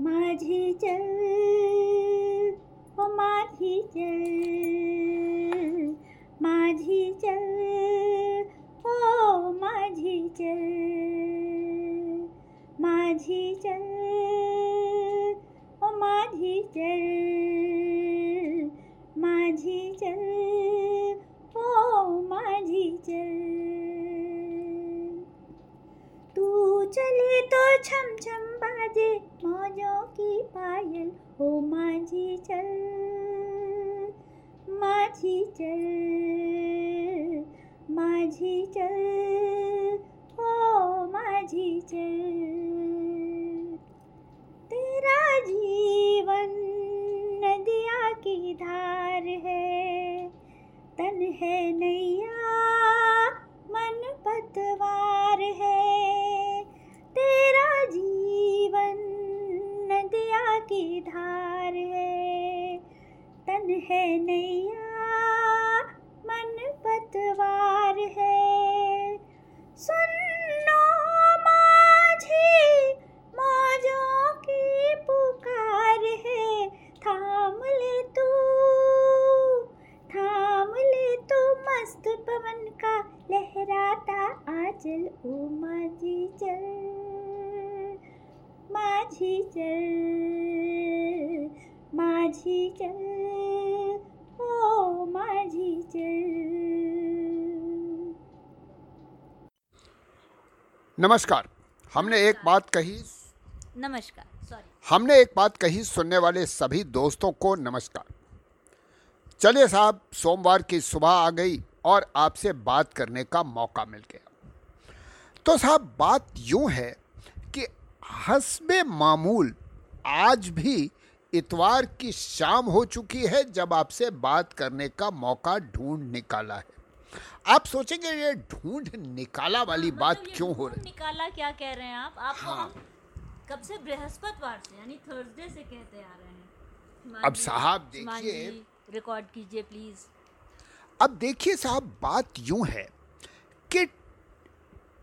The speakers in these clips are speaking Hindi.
माझी चल ओ माझी चल माझी चल ओ माझी चल माझी चल ओ माझी चल माझी चल ओ माझी चल. तू चले तो छम छम बाजे हो माझी चल माझी चल माझी चल, हो माझी चल. तेरा जीवन नदिया की धार है, तन है नैया नमस्कार। हमने एक बात कही। नमस्कार सॉरी हमने एक बात कही सुनने वाले सभी दोस्तों को नमस्कार। चलिए साहब सोमवार की सुबह आ गई और आपसे बात करने का मौका मिल गया। तो साहब बात यूँ है कि हसब मामूल आज भी इतवार की शाम हो चुकी है जब आपसे बात करने का मौका ढूंढ निकाला है। आप सोचेंगे ये ढूंढ निकाला वाली मतलब बात क्यों हो रही? निकाला क्या कह रहे हैं आप? आपको हाँ। हम कब से बृहस्पतिवार से यानी थर्सडे से कहते आ रहे हैं। अब साहब देखिए- रिकॉर्ड कीजिए प्लीज़ अब देखिए साहब बात यूँ है कि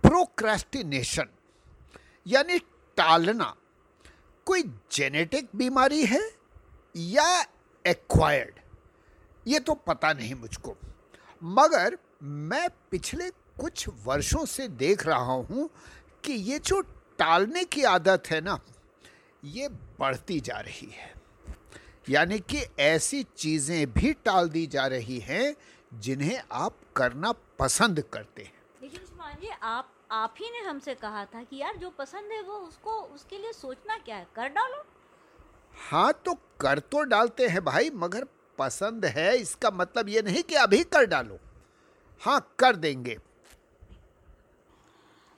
प्रोक्रेस्टिनेशन यानी टालना कोई जेनेटिक बीमारी है या एक्वायर्ड ये तो पता नहीं मुझको। मगर मैं पिछले कुछ वर्षों से देख रहा हूँ कि ये जो टालने की आदत है ना ये बढ़ती जा रही है। यानी कि ऐसी चीज़ें भी टाल दी जा रही हैं जिन्हें आप करना पसंद करते हैं। लेकिन सुमान जी आप आप ही ने हमसे कहा था कि यार जो पसंद है वो उसको उसके लिए सोचना क्या है? कर डालो। हाँ तो कर तो डालते हैं भाई मगर पसंद है इसका मतलब ये नहीं कि अभी कर डालो। हाँ कर देंगे।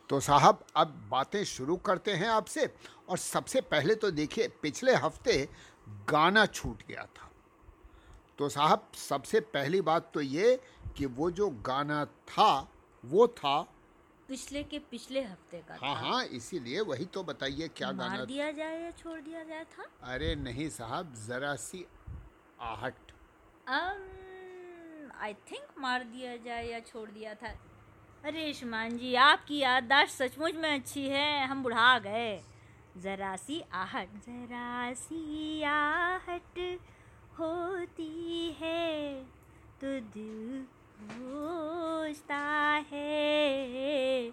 तो साहब अब बातें शुरू करते हैं आपसे। और सबसे पहले तो देखिए पिछले हफ़्ते गाना छूट गया था। तो साहब सबसे पहली बात तो ये कि वो जो गाना था वो था। पिछले के पिछले हफ़्ते का हाँ हाँ इसीलिए वही तो बताइए क्या मार गाना दिया जाए या छोड़ दिया जाए था? अरे नहीं साहब जरा सी आहट आई थिंक मार दिया जाए या छोड़ दिया था। अरे शुमान जी, आपकी याददाश्त सचमुच में अच्छी है। हम बुढ़ा गए। जरा सी आहट, जरा सी आहट होती है। तो दिल है।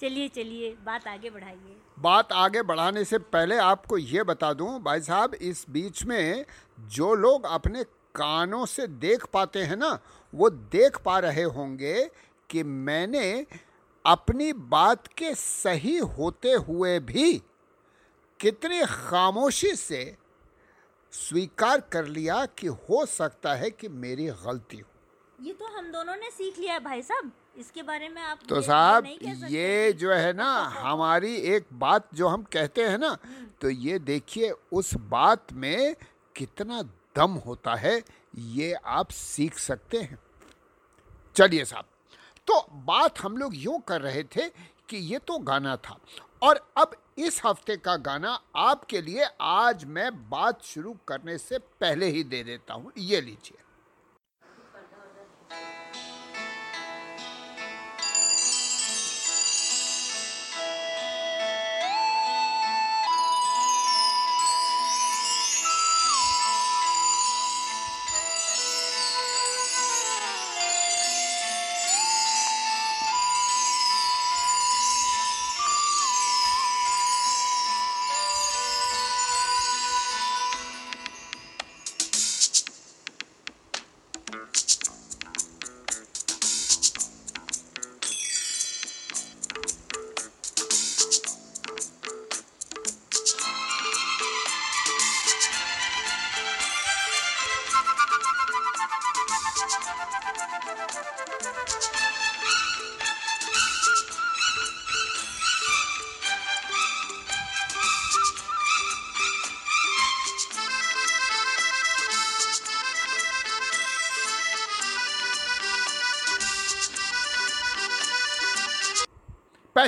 चलिए चलिए, बात आगे बढ़ाइए। बात आगे बढ़ाने से पहले आपको ये बता दूँ, भाई साहब, इस बीच में जो लोग अपने कानों से देख पाते हैं ना वो देख पा रहे होंगे कि मैंने अपनी बात के सही होते हुए भी कितनी खामोशी से स्वीकार कर लिया कि हो सकता है कि मेरी गलती हो। ये तो हम दोनों ने सीख लिया भाई साहब। इसके बारे में आप तो साहब ये जो है ना हमारी एक बात जो हम कहते हैं ना तो ये देखिए उस बात में कितना दम होता है, ये आप सीख सकते हैं। चलिए साहब तो बात हम लोग यूँ कर रहे थे कि ये तो गाना था और अब इस हफ़्ते का गाना आपके लिए आज मैं बात शुरू करने से पहले ही दे देता हूँ। ये लीजिए।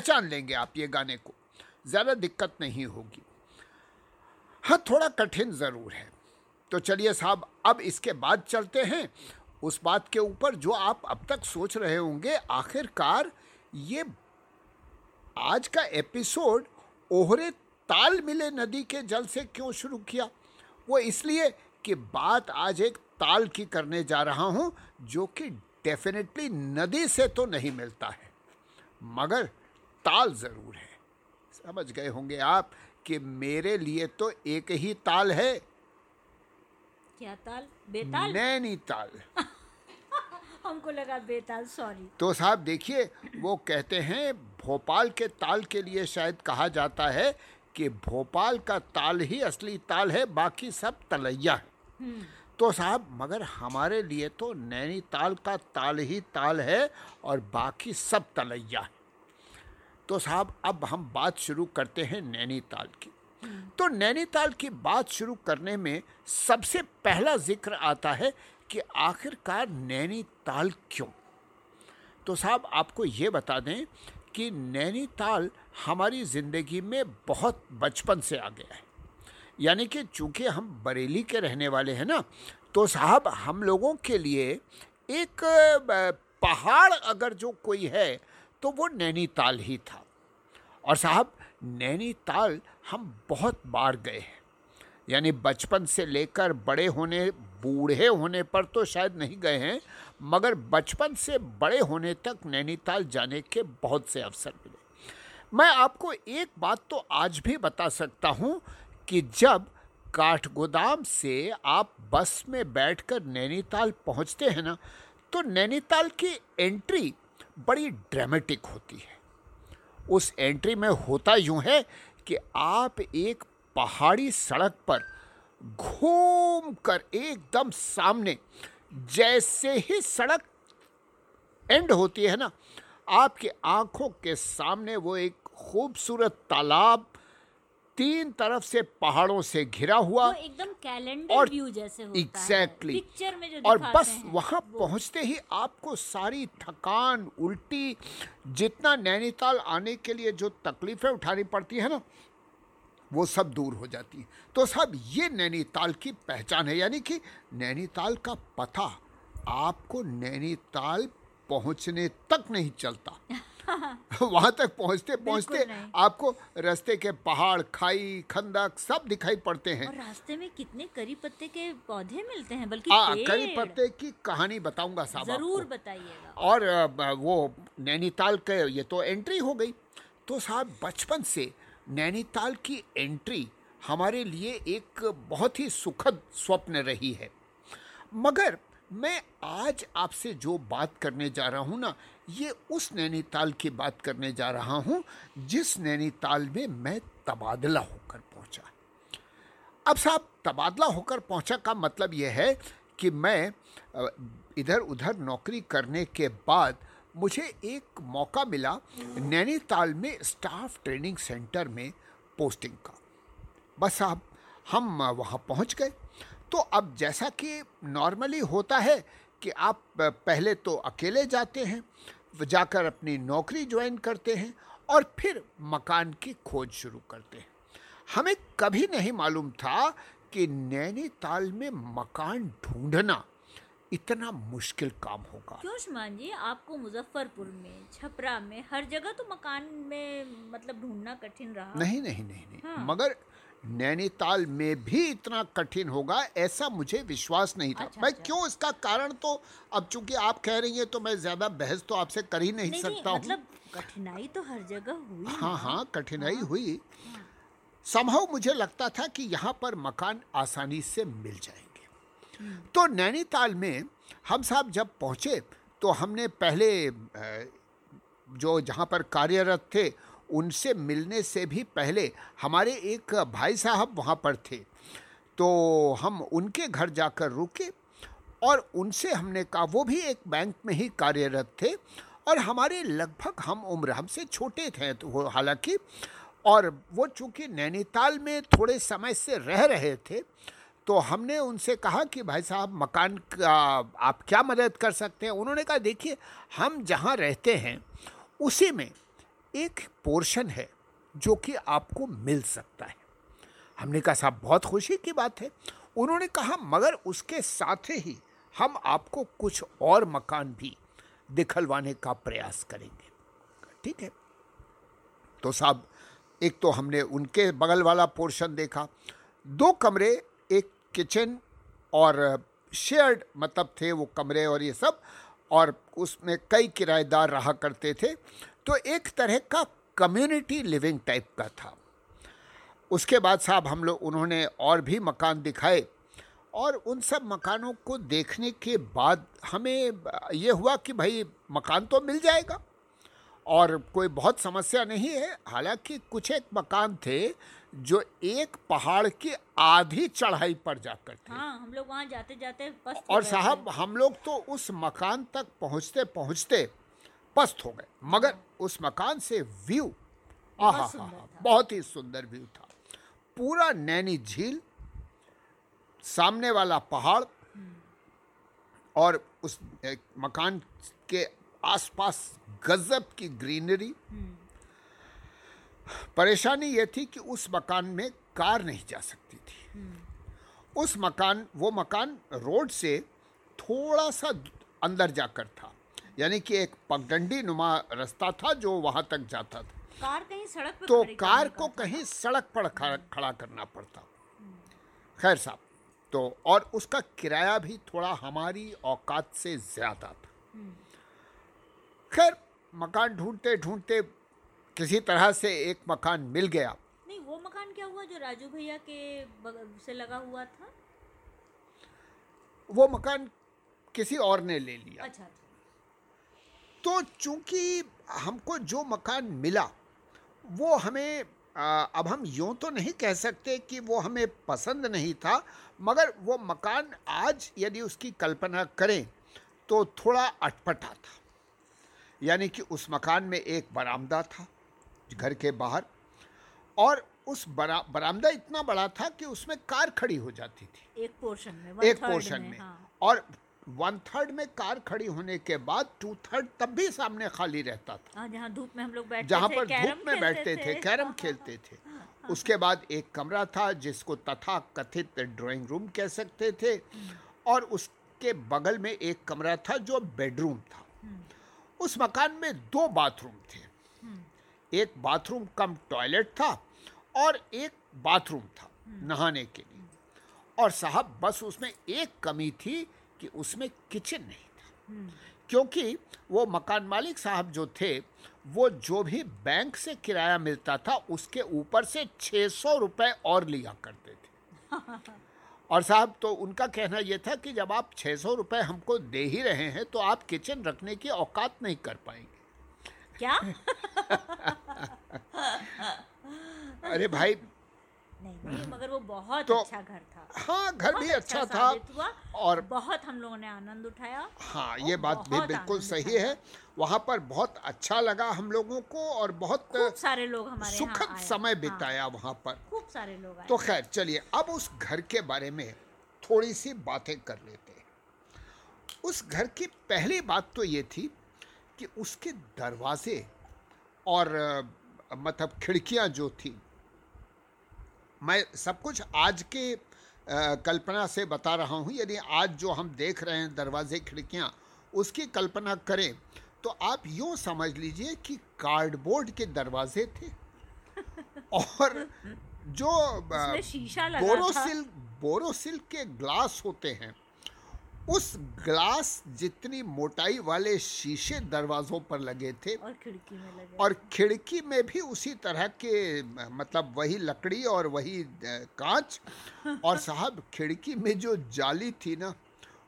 पहचान लेंगे आप ये गाने को। ज़्यादा दिक्कत नहीं होगी। हाँ थोड़ा कठिन ज़रूर है। तो चलिए साहब, अब इसके बाद चलते हैं। उस बात के ऊपर जो आप अब तक सोच रहे होंगे, आखिरकार ये आज का एपिसोड ओहरे ताल मिले नदी के जल से क्यों शुरू किया? वो इसलिए कि बात आज एक ताल की करने जा रहा हूँ, जो कि डेफिनेटली नदी से तो नहीं मिलता है। मगर ताल ज़रूर है। समझ गए होंगे आप कि मेरे लिए तो एक ही ताल है। क्या ताल? बेताल? नैनीताल हमको लगा बेताल सॉरी तो साहब देखिए वो कहते हैं भोपाल के ताल के लिए शायद कहा जाता है कि भोपाल का ताल ही असली ताल है बाकी सब तलैया है। तो साहब मगर हमारे लिए तो नैनीताल का ताल ही ताल है और बाकी सब तलैया है। तो साहब, अब हम बात शुरू करते हैं नैनीताल की। तो नैनीताल की बात शुरू करने में सबसे पहला ज़िक्र आता है कि आखिरकार नैनीताल क्यों? तो साहब, आपको ये बता दें कि नैनीताल हमारी ज़िंदगी में बहुत बचपन से आ गया है। यानी कि चूँकि हम बरेली के रहने वाले हैं ना तो साहब, हम लोगों के लिए एक पहाड़ अगर जो कोई है तो वो नैनीताल ही था। और साहब, नैनीताल हम बहुत बार गए हैं। यानी बचपन से लेकर बड़े होने, बूढ़े होने पर तो शायद नहीं गए हैं, मगर बचपन से बड़े होने तक नैनीताल जाने के बहुत से अवसर मिले। मैं आपको एक बात तो आज भी बता सकता हूँ कि जब काठगोदाम से आप बस में बैठकर नैनीताल पहुँचते हैं ना तो नैनीताल की एंट्री बड़ी ड्रामेटिक होती है। उस एंट्री में होता यूँ है कि आप एक पहाड़ी सड़क पर घूम कर एकदम सामने, जैसे ही सड़क एंड होती है ना, आपकी आँखों के सामने वो एक खूबसूरत तालाब तीन तरफ़ से पहाड़ों से घिरा हुआ एकदम कैलेंडर और व्यू जैसे होता एग्जैक्टली है पिक्चर में जो और बस वहाँ पहुँचते ही आपको सारी थकान उल्टी जितना नैनीताल आने के लिए जो तकलीफें उठानी पड़ती है ना वो सब दूर हो जाती है। तो साहब ये नैनीताल की पहचान है। यानी कि नैनीताल का पता आपको नैनीताल पहुँचने तक नहीं चलता। वहाँ तक पहुँचते पहुँचते आपको रास्ते के पहाड़ खाई खंदक सब दिखाई पड़ते हैं। और रास्ते में कितने करी पत्ते के पौधे मिलते हैं बल्कि हाँ पेड़। करी पत्ते की कहानी बताऊँगा साहब ज़रूर। बताइएगा। और वो नैनीताल के ये तो एंट्री हो गई। तो साहब बचपन से नैनीताल की एंट्री हमारे लिए एक बहुत ही सुखद स्वप्न रही है। मगर मैं आज आपसे जो बात करने जा रहा हूँ ना, ये उस नैनीताल की बात करने जा रहा हूँ, जिस नैनीताल में मैं तबादला होकर पहुँचा। अब साहब, तबादला होकर पहुँचा का मतलब यह है कि मैं इधर उधर नौकरी करने के बाद मुझे एक मौका मिला नैनीताल में स्टाफ ट्रेनिंग सेंटर में पोस्टिंग का। बस साहब, हम वहाँ पहुँच गए। तो अब जैसा कि नॉर्मली होता है कि आप पहले तो अकेले जाते हैं जाकर अपनी नौकरी ज्वाइन करते हैं और फिर मकान की खोज शुरू करते हैं। हमें कभी नहीं मालूम था कि नैनीताल में मकान ढूंढना इतना मुश्किल काम होगा। क्यों शुमान जी? आपको मुजफ्फरपुर में छपरा में हर जगह तो मकान में मतलब ढूंढना कठिन रहा। नहीं नहीं नहीं नहीं। हाँ। मगर नैनीताल में भी इतना कठिन होगा ऐसा मुझे विश्वास नहीं था। अच्छा, भाई अच्छा। क्यों इसका कारण तो अब चूँकि आप कह रही हैं तो मैं ज़्यादा बहस तो आपसे कर ही नहीं, नहीं सकता हूँ। मतलब कठिनाई तो हर जगह हुई हाँ हाँ कठिनाई हुई। संभव मुझे लगता था कि यहाँ पर मकान आसानी से मिल जाएँगे। तो नैनीताल में हम साहब जब पहुँचे तो हमने पहले जो जहाँ पर कार्यरत थे उनसे मिलने से भी पहले हमारे एक भाई साहब वहाँ पर थे। तो हम उनके घर जाकर रुके और उनसे हमने कहा, वो भी एक बैंक में ही कार्यरत थे और हमारे लगभग हम उम्र हमसे छोटे थे। तो वो हालाँकि और वो चूँकि नैनीताल में थोड़े समय से रह रहे थे तो हमने उनसे कहा कि, भाई साहब, मकान का आप क्या मदद कर सकते हैं? उन्होंने कहा, देखिए, हम जहाँ रहते हैं, उसी में एक पोर्शन है जो कि आपको मिल सकता है। हमने कहा, साहब, बहुत खुशी की बात है। उन्होंने कहा, मगर उसके साथ ही हम आपको कुछ और मकान भी दिखलवाने का प्रयास करेंगे। ठीक है। तो साहब, एक तो हमने उनके बगल वाला पोर्शन देखा। दो कमरे, एक किचन और शेयर्ड मतलब थे वो कमरे और ये सब, और उसमें कई किराएदार रहा करते थे। तो एक तरह का कम्युनिटी लिविंग टाइप का था। उसके बाद साहब हम लोग उन्होंने और भी मकान दिखाए और उन सब मकानों को देखने के बाद हमें ये हुआ कि भाई मकान तो मिल जाएगा और कोई बहुत समस्या नहीं है। हालाँकि कुछ एक मकान थे जो एक पहाड़ की आधी चढ़ाई पर जाकर थे। हाँ हम लोग वहाँ जाते जाते और साहब हम लोग तो उस मकान तक पहुँचते पहुँचते पस्त हो गए। मगर उस मकान से व्यू आहा बहुत ही सुंदर व्यू था। पूरा नैनी झील सामने वाला पहाड़ और उस मकान के आसपास गजब की ग्रीनरी। परेशानी ये थी कि उस मकान में कार नहीं जा सकती थी। उस मकान वो मकान रोड से थोड़ा सा अंदर जाकर था। यानी कि एक पगडंडी नुमा रास्ता था जो वहाँ तक जाता था। कार कहीं सड़क पे तो कार को कहीं सड़क पर खड़ा करना पड़ता। खैर साहब तो और उसका किराया भी थोड़ा हमारी औकात से ज़्यादा था। खैर मकान ढूंढते ढूंढते किसी तरह से एक मकान मिल गया। नहीं वो मकान क्या हुआ जो राजू भैया के बगल से लगा हुआ था? वो मकान किसी और ने ले लिया। अच्छा अच्छा। तो चूँकि हमको जो मकान मिला वो हमें आ, अब हम यूँ तो नहीं कह सकते कि वो हमें पसंद नहीं था मगर वो मकान आज यदि उसकी कल्पना करें तो थोड़ा अटपटा था। यानी कि उस मकान में एक बरामदा था घर के बाहर और उस बरा बरामदा इतना बड़ा था कि उसमें कार खड़ी हो जाती थी। एक पोर्शन में एक पोर्शन में। हाँ। और वन थर्ड में कार खड़ी होने के बाद टू थर्ड तब भी सामने खाली रहता था। हाँ, जहाँ धूप में हम लोग बैठते जहाँ थे पर धूप में बैठते थे कैरम खेलते थे। उसके बाद एक कमरा था जिसको तथा कथित ड्राइंग रूम कह सकते थे और उसके बगल में एक कमरा था जो बेडरूम था। उस मकान में दो बाथरूम थे। एक बाथरूम कम टॉयलेट था और एक बाथरूम था नहाने के लिए। और साहब बस उसमें एक कमी थी कि उसमें किचन नहीं था। क्योंकि वो मकान मालिक साहब जो थे वो जो भी बैंक से किराया मिलता था उसके ऊपर से 600 रुपए और लिया करते थे। और साहब तो उनका कहना ये था कि जब आप 600 रुपए हमको दे ही रहे हैं तो आप किचन रखने की औकात नहीं कर पाएँगे। क्या? अरे भाई नहीं नहीं मगर वो बहुत तो- अच्छा घर था। हाँ घर भी अच्छा था और बहुत हम लोगों ने आनंद उठाया हाँ ये बात भी बिल्कुल सही है। वहाँ पर बहुत अच्छा लगा हम लोगों को और बहुत सारे लोग हमारे सुखद आए। समय बिताया हाँ, वहाँ पर। खूब सारे लोग आए। तो खैर चलिए अब उस घर के बारे में थोड़ी सी बातें कर लेते हैं। उस घर की पहली बात तो ये थी कि उसके दरवाजे और मतलब खिड़कियाँ जो थी मैं सब कुछ आज के कल्पना से बता रहा हूँ। यदि आज जो हम देख रहे हैं दरवाजे खिड़कियाँ उसकी कल्पना करें तो आप यूँ समझ लीजिए कि कार्डबोर्ड के दरवाजे थे और जो बोरोसिल बोरोसिल के ग्लास होते हैं उस ग्लास जितनी मोटाई वाले शीशे दरवाजों पर लगे थे और खिड़की में लगे और खिड़की में भी उसी तरह के मतलब वही लकड़ी और वही कांच। और साहब खिड़की में जो जाली थी ना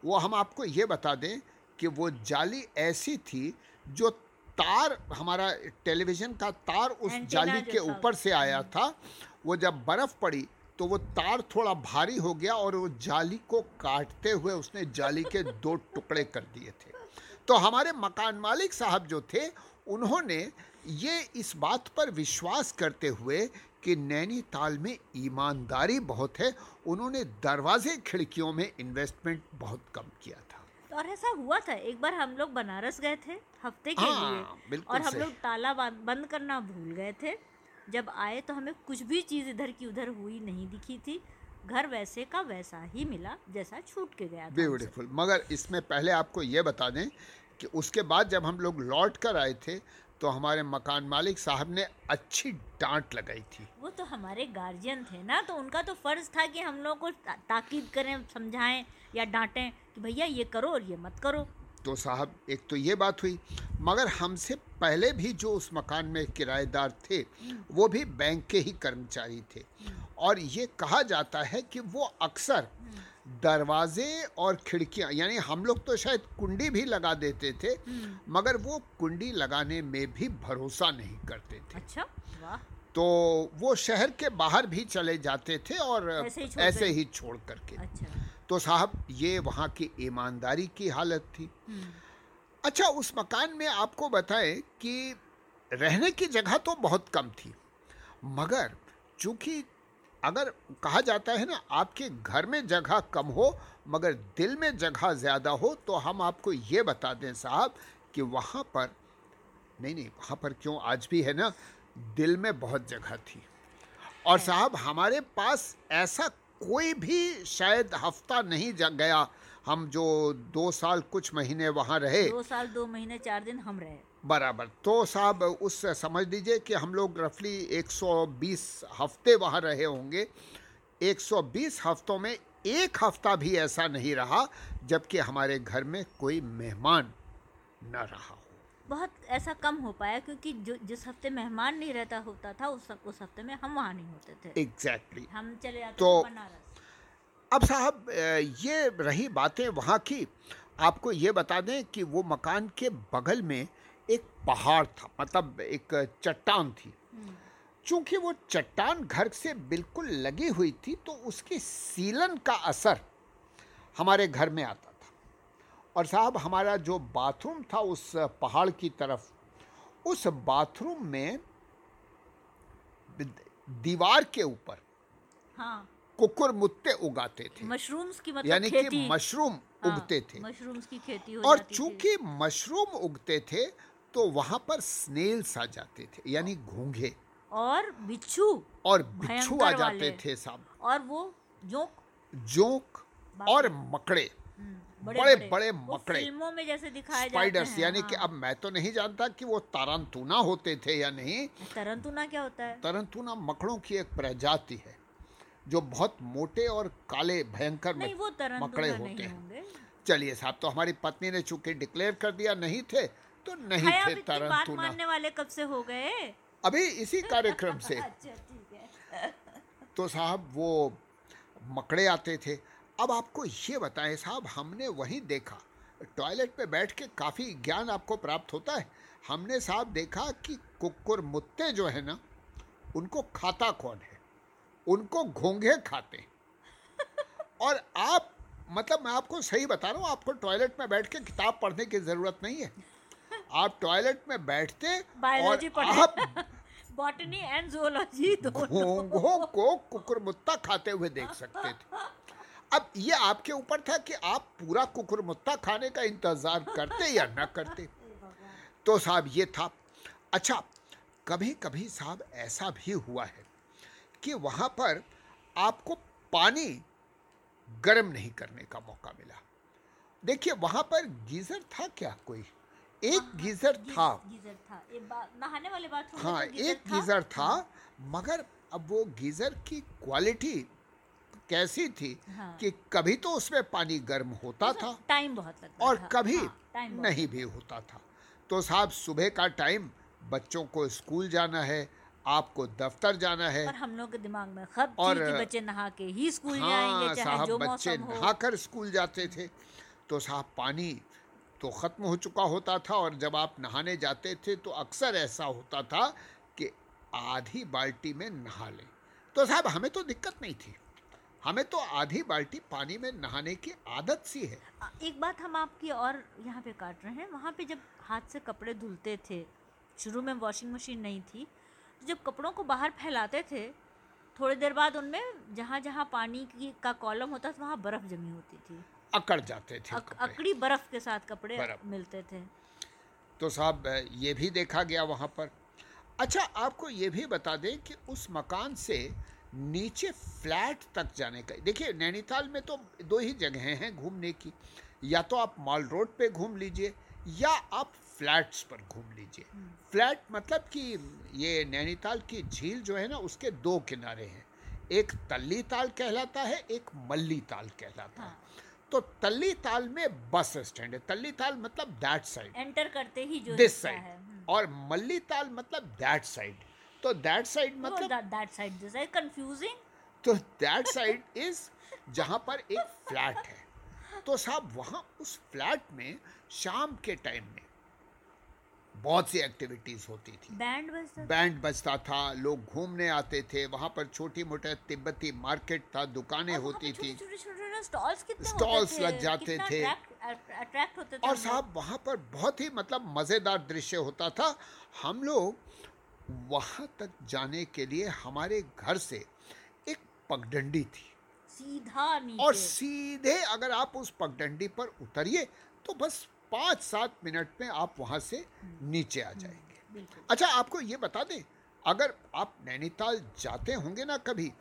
वो हम आपको ये बता दें कि वो जाली ऐसी थी जो तार हमारा टेलीविज़न का तार उस जाली के ऊपर से आया था। वो जब बर्फ़ पड़ी तो वो तार थोड़ा भारी हो गया और वो जाली को काटते हुए उसने जाली के दो टुकड़े कर दिए थे। तो हमारे मकान मालिक साहब जो थे उन्होंने ये इस बात पर विश्वास करते हुए कि नैनीताल में ईमानदारी बहुत है उन्होंने दरवाजे खिड़कियों में इन्वेस्टमेंट बहुत कम किया था। और ऐसा हुआ था? एक बार हम लोग बनारस गए थे हफ़्ते के हाँ, लिए और हम लोग ताला बंद करना भूल गए थे। जब आए तो हमें कुछ भी चीज़ इधर की उधर हुई नहीं दिखी थी। घर वैसे का वैसा ही मिला जैसा छूट के गया था ब्यूटीफुल मगर इसमें पहले आपको ये बता दें कि उसके बाद जब हम लोग लौट कर आए थे तो हमारे मकान मालिक साहब ने अच्छी डांट लगाई थी। वो तो हमारे गार्जियन थे ना तो उनका तो फ़र्ज़ था कि हम लोग को ताकीद करें समझाएँ या डांटें कि भैया ये करो और ये मत करो। तो साहब एक तो ये बात हुई। मगर हमसे पहले भी जो उस मकान में किराएदार थे वो भी बैंक के ही कर्मचारी थे। और ये कहा जाता है कि वो अक्सर दरवाजे और खिड़कियाँ यानी हम लोग तो शायद कुंडी भी लगा देते थे मगर वो कुंडी लगाने में भी भरोसा नहीं करते थे। अच्छा वाह। तो वो शहर के बाहर भी चले जाते थे और ऐसे ही छोड़ ऐसे। ही। छोड़ करके। अच्छा। तो साहब ये वहाँ की ईमानदारी की हालत थी। हम्म, अच्छा उस मकान में आपको बताएँ कि रहने की जगह तो बहुत कम थी मगर चूँकि अगर कहा जाता है ना आपके घर में जगह कम हो मगर दिल में जगह ज़्यादा हो तो हम आपको ये बता दें साहब कि वहाँ पर नहीं नहीं वहाँ पर क्यों? आज भी है ना दिल में बहुत जगह थी। और साहब हमारे पास ऐसा कोई भी शायद हफ़्ता नहीं जा गया हम जो दो साल कुछ महीने वहाँ रहे। दो साल दो महीने चार दिन हम रहे। बराबर। तो साहब उस समझ लीजिए कि हम लोग रफली 120 हफ़्ते वहाँ रहे होंगे। 120 हफ्तों में एक हफ़्ता भी ऐसा नहीं रहा जबकि हमारे घर में कोई मेहमान न रहा। बहुत ऐसा कम हो पाया क्योंकि जो जिस हफ़्ते मेहमान नहीं रहता होता था उस उस हफ़्ते में हम वहाँ नहीं होते थे। Exactly exactly. हम चले जाते तो- बनारस। अब साहब ये रही बातें वहाँ की। आपको ये बता दें कि वो मकान के बगल में एक पहाड़ था मतलब एक चट्टान थी। हम्म, चूँकि वो चट्टान घर से बिल्कुल लगी हुई थी तो उसकी सीलन का असर हमारे घर में आता। और साहब हमारा जो बाथरूम था उस पहाड़ की तरफ़ उस बाथरूम में दीवार के ऊपर हाँ। कुकुर मुत्ते उगाते थे। मशरूम्स की मतलब यानी कि मशरूम हाँ, उगते थे। मशरूम्स की खेती हो और चूँकि मशरूम उगते थे तो वहाँ पर स्नेल्स आ जाते थे यानी घोंघे। और बिच्छू। और बिच्छू आ जाते थे साहब। और वो जोंक। जोंक और मकड़े। हम्म, बड़े बड़े। मकड़े। फ़िल्मों में जैसे जाते स्पाइडर्स हैं यानी कि हाँ। अब मैं तो नहीं जानता कि वो तारंतुना होते थे या नहीं। तरंतुना क्या होता है? तरंतुना मकड़ों की एक प्रजाति है जो बहुत मोटे और काले भयंकर मकड़े होते हैं। चलिए साहब तो हमारी पत्नी ने चूँकि डिक्लेयर कर दिया नहीं थे तो नहीं थे तरंतुना। मानने वाले कब से हो गए? अभी इसी कार्यक्रम से। अच्छा तो साहब वो मकड़े आते थे अब आपको ये बताएँ साहब हमने वहीं देखा। टॉयलेट पे बैठ के काफ़ी ज्ञान आपको प्राप्त होता है। हमने साहब देखा कि कुकुर मुत्ते जो है ना उनको खाता कौन है? उनको घोंघे खाते हैं। और आप मतलब मैं आपको सही बता रहा हूँ आपको टॉयलेट में बैठ के किताब पढ़ने की ज़रूरत नहीं है। आप टॉयलेट में बैठते और आप बॉटनी एंड zoology दोनों। घोंघों को कुकुरमुत्ता खाते हुए देख सकते थे। अब ये आपके ऊपर था कि आप पूरा कुकुरमुत्ता खाने का इंतज़ार करते या ना करते। तो साहब ये था। अच्छा कभी कभी साहब ऐसा भी हुआ है कि वहाँ पर आपको पानी गर्म नहीं करने का मौका मिला। देखिए वहाँ पर गीजर था क्या कोई? एक गीजर था। गीजर था। एक बा, नहाने वाले बाथरूम हाँ एक गीजर था मगर अब वो गीजर की क्वालिटी कैसी थी हाँ। कि कभी तो उसमें पानी गर्म होता था टाइम बहुत लगता और था कभी हाँ, नहीं भी होता था। तो साहब सुबह का टाइम बच्चों को स्कूल जाना है आपको दफ्तर जाना है। और हम लोग के दिमाग में खब थी और- कि बच्चे नहा के ही स्कूल हाँ जाएँगे चाहे साहब जो बच्चे नहा कर स्कूल जाते थे। तो साहब पानी तो ख़त्म हो चुका होता था और जब आप नहाने जाते थे तो अक्सर ऐसा होता था कि आधी बाल्टी में नहा लें। तो साहब हमें तो दिक्कत नहीं थी। हमें तो आधी बाल्टी पानी में नहाने की आदत सी है। एक बात हम आपकी और यहाँ पे काट रहे हैं। वहाँ पे जब हाथ से कपड़े धुलते थे शुरू में वॉशिंग मशीन नहीं थी तो जब कपड़ों को बाहर फैलाते थे थोड़ी देर बाद उनमें जहाँ जहाँ पानी की का कॉलम होता था वहाँ बर्फ़ जमी होती थी। अकड़ जाते थे अक, अकड़ी बर्फ़ के साथ कपड़े मिलते थे। तो साहब ये भी देखा गया वहाँ पर। अच्छा आपको ये भी बता दें कि उस मकान से नीचे फ्लैट तक जाने का। देखिए नैनीताल में तो दो ही जगहें हैं घूमने की। या तो आप मॉल रोड पे घूम लीजिए या आप फ्लैट्स पर घूम लीजिए। फ्लैट मतलब कि ये नैनीताल की झील जो है ना उसके दो किनारे हैं। एक तल्ली ताल कहलाता है एक मल्ली ताल कहलाता है। हाँ। तो तल्ली ताल में बस स्टैंड है। तल्ली ताल मतलब दैट साइड एंटर करते ही जो दिस साइड हम्म। और मल्ली ताल मतलब दैट साइड तो दैट साइड मतलब that side this is confusing तो दैट साइड इज़ जहाँ पर एक फ्लैट है। तो साहब वहाँ उस फ्लैट में शाम के टाइम में बहुत सी एक्टिविटीज़ होती थी। बैंड बजता बैंड बजता था लोग घूमने आते थे वहाँ पर छोटी मोटे तिब्बती मार्केट था दुकानें होती थी। स्टॉल्स लग जाते थे। अट्रैक्ट होते थे और साहब वहाँ पर बहुत ही मतलब मज़ेदार दृश्य होता था। हम लोग वहाँ तक जाने के लिए हमारे घर से एक पगडंडी थी। सीधा नीचे। और सीधे अगर आप उस पगडंडी पर उतरिए तो बस पाँच सात मिनट में आप वहाँ से नीचे आ जाएँगे। अच्छा आपको ये बता दें अगर आप नैनीताल जाते होंगे ना कभी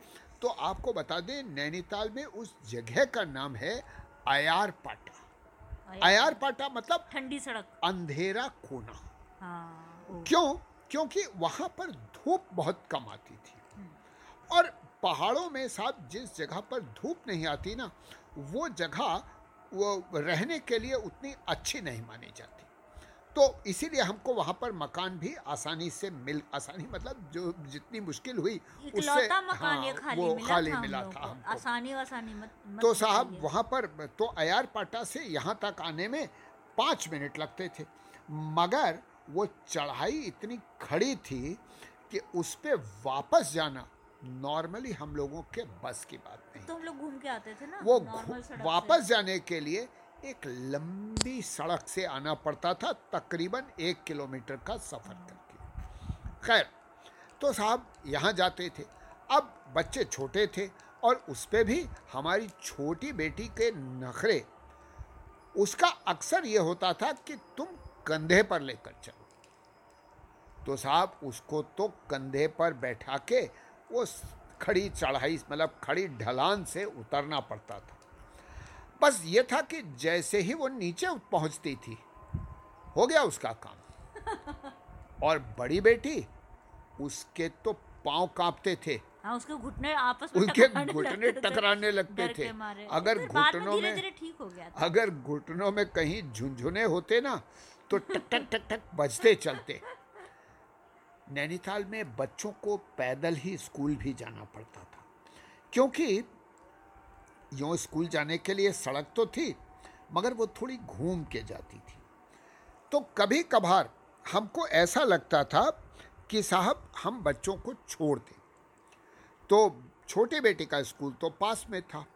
तो आपको बता दें नैनीताल में उस जगह का नाम है आयार पाटा अयार पाटा मतलब ठंडी सड़क। अंधेरा कोना। हाँ क्यों? क्योंकि वहाँ पर धूप बहुत कम आती थी। और पहाड़ों में साहब जिस जगह पर धूप नहीं आती ना वो जगह वो रहने के लिए उतनी अच्छी नहीं मानी जाती। तो इसीलिए हमको वहाँ पर मकान भी आसानी से मिल आसानी मतलब जो जितनी मुश्किल हुई उससे मकान हाँ, खाली वो मिला खाली था मिला था हमको। आसानी वासानी मत, मत तो साहब वहाँ पर तो अयार पाटा से यहाँ तक आने में पाँच मिनट लगते थे। मगर वो चढ़ाई इतनी खड़ी थी कि उस पर वापस जाना नॉर्मली हम लोगों के बस की बात नहीं। तो हम लोग घूम के आते थे ना वो वापस जाने के लिए एक लंबी सड़क से आना पड़ता था तकरीबन एक किलोमीटर का सफ़र करके। खैर तो साहब यहाँ जाते थे। अब बच्चे छोटे थे और उस पर भी हमारी छोटी बेटी के नखरे। उसका अक्सर ये होता था कि तुम कंधे पर लेकर चलो। तो साहब उसको तो कंधे पर बैठा के वो खड़ी चढ़ाई मतलब खड़ी ढलान से उतरना पड़ता था। बस ये था कि जैसे ही वो नीचे पहुँचती थी हो गया उसका काम। और बड़ी बेटी उसके तो पाँव कांपते थे। हाँ उसके घुटने आपस में उनके घुटने टकराने लगते थे। अगर घुटनों में ठीक हो गया अगर घुटनों में कहीं झुंझुने होते ना तो टक टक टक टक बजते चलते। नैनीताल में बच्चों को पैदल ही स्कूल भी जाना पड़ता था। क्योंकि यूँ स्कूल जाने के लिए सड़क तो थी, मगर वो थोड़ी घूम के जाती थी। तो कभी कभार हमको ऐसा लगता था कि साहब, हम बच्चों को छोड़ दें। तो छोटे बेटे का स्कूल तो पास में था,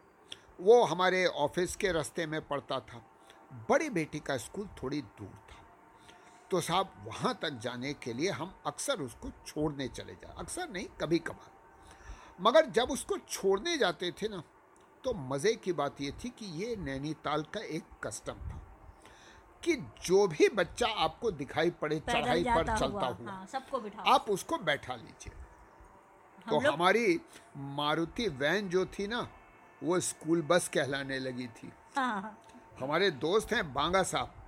वो हमारे ऑफ़िस के रास्ते में पड़ता था। बड़ी बेटी का स्कूल थोड़ी दूर था। तो साहब वहाँ तक जाने के लिए हम अक्सर उसको छोड़ने चले जा अक्सर नहीं कभी कभार मगर जब उसको छोड़ने जाते थे ना तो मज़े की बात ये थी कि ये नैनीताल का एक कस्टम था कि जो भी बच्चा आपको दिखाई पड़े चढ़ाई पर चलता हुआ हुआ हाँ सबको बिठा। आप उसको बैठा लीजिए। तो हमारी मारुति वैन जो थी ना वो स्कूल बस कहलाने लगी थी। हाँ। हमारे दोस्त हैं बांगा साहब।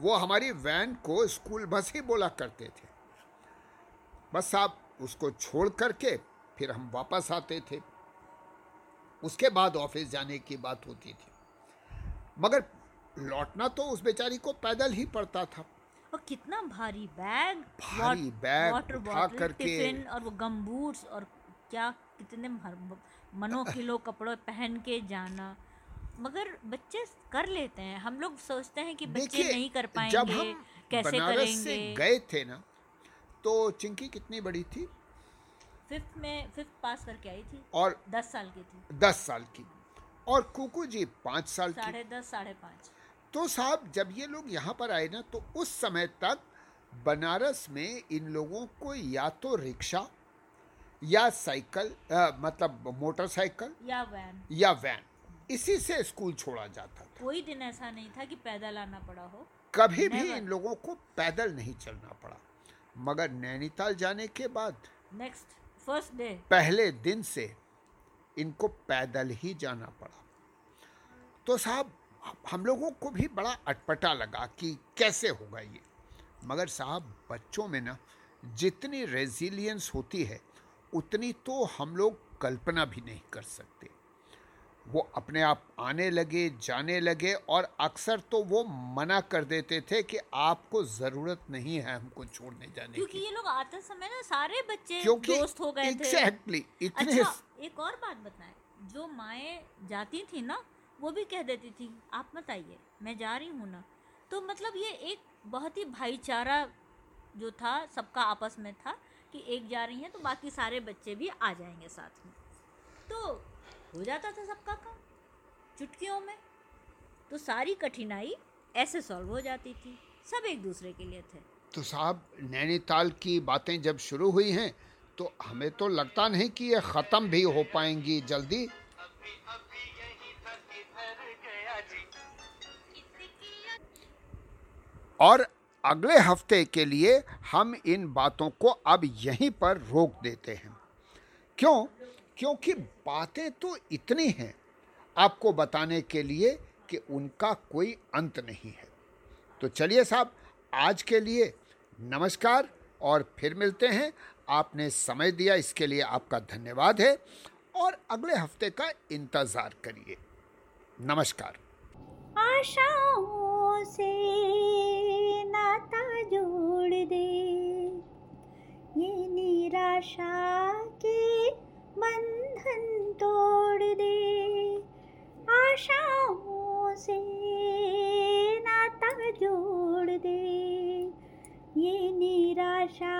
वो हमारी वैन को स्कूल बस ही बोला करते थे। बस साहब उसको छोड़ करके फिर हम वापस आते थे। उसके बाद ऑफ़िस जाने की बात होती थी। मगर लौटना तो उस बेचारी को पैदल ही पड़ता था। और कितना भारी बैग भारी बैग वाटर उठा बॉटल, करके- और वो गम बूट्स और क्या कितने मनो किलो कपड़े पहन के जाना। मगर बच्चे कर लेते हैं। हम लोग सोचते हैं कि बच्चे नहीं कर पाएँगे जब हम कैसे बनारस से गए थे ना तो चिंकी कितनी बड़ी थी? फिफ्थ में फिफ्थ पास करके आई थी। और दस साल की थी। दस साल की। और कुकू जी पाँच साल साढ़े दस साढ़े पाँच। तो साहब जब ये लोग यहाँ पर आए ना तो उस समय तक बनारस में इन लोगों को या तो रिक्शा या साइकिल मतलब मोटरसाइकिल या वैन। या वैन। इसी से स्कूल छोड़ा जाता था। कोई दिन ऐसा नहीं था कि पैदल आना पड़ा हो। कभी भी इन लोगों को पैदल नहीं चलना पड़ा। मगर नैनीताल जाने के बाद नेक्स्ट फ़र्स्ट डे पहले दिन से इनको पैदल ही जाना पड़ा। तो साहब हम लोगों को भी बड़ा अटपटा लगा कि कैसे होगा ये। मगर साहब बच्चों में ना जितनी रेजिलियंस होती है उतनी तो हम लोग कल्पना भी नहीं कर सकते। वो अपने आप आने लगे जाने लगे और अक्सर तो वो मना कर देते थे कि आपको ज़रूरत नहीं है हमको छोड़ने जाने क्योंकि की। ये लोग आते समय ना सारे बच्चे दोस्त हो गए थे। एग्जैक्टली इतने अच्छा एक और बात बताएँ जो माए जाती थी ना वो भी कह देती थी आप मत आइए मैं जा रही हूँ ना। तो मतलब ये एक बहुत ही भाईचारा जो था सबका आपस में था कि एक जा रही है तो बाकी सारे बच्चे भी आ जाएँगे साथ में। तो हो जाता था सबका काम, चुटकियों में। तो सारी कठिनाई ऐसे सॉल्व हो जाती थी, सब एक दूसरे के लिए थे। तो साहब, नैनीताल की बातें जब शुरू हुई हैं तो हमें तो लगता नहीं कि ये ख़त्म भी हो पाएँगी जल्दी। और अगले हफ़्ते के लिए हम इन बातों को अब यहीं पर रोक देते हैं। क्यों? क्योंकि बातें तो इतनी हैं आपको बताने के लिए कि उनका कोई अंत नहीं है। तो चलिए साहब, आज के लिए नमस्कार और फिर मिलते हैं। आपने समय दिया, इसके लिए आपका धन्यवाद है और अगले हफ़्ते का इंतज़ार करिए। नमस्कार। आशाओं से नाता जोड़ दे, ये निराशा के बंधन तोड़ दे आशाओं से नाता जोड़ दे। ये निराशा